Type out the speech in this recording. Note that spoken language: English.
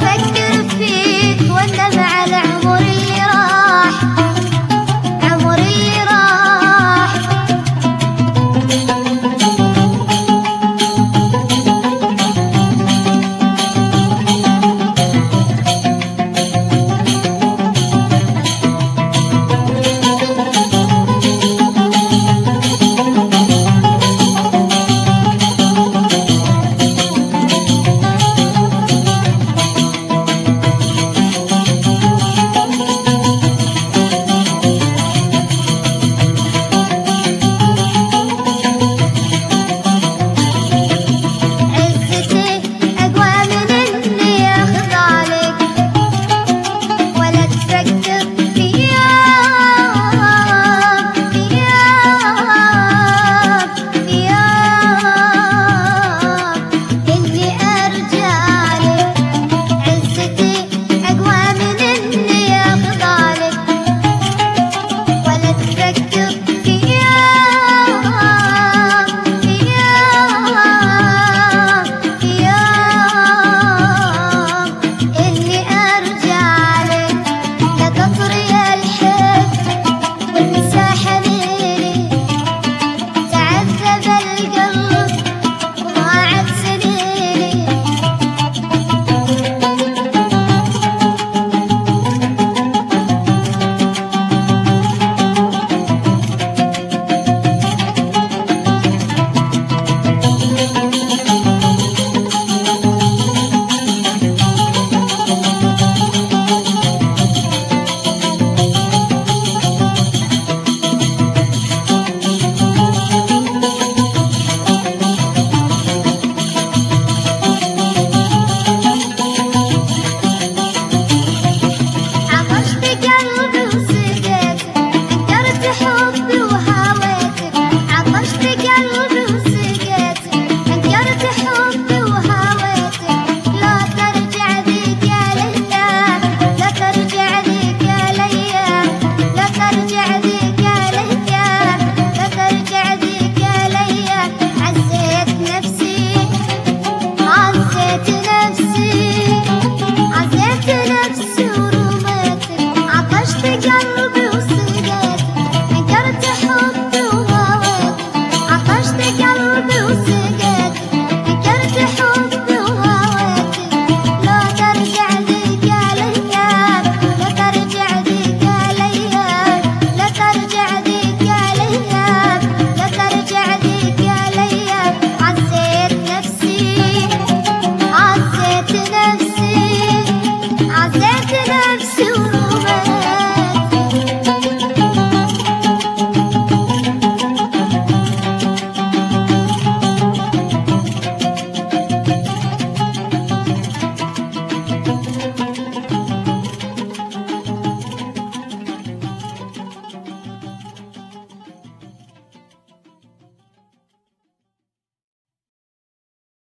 perfect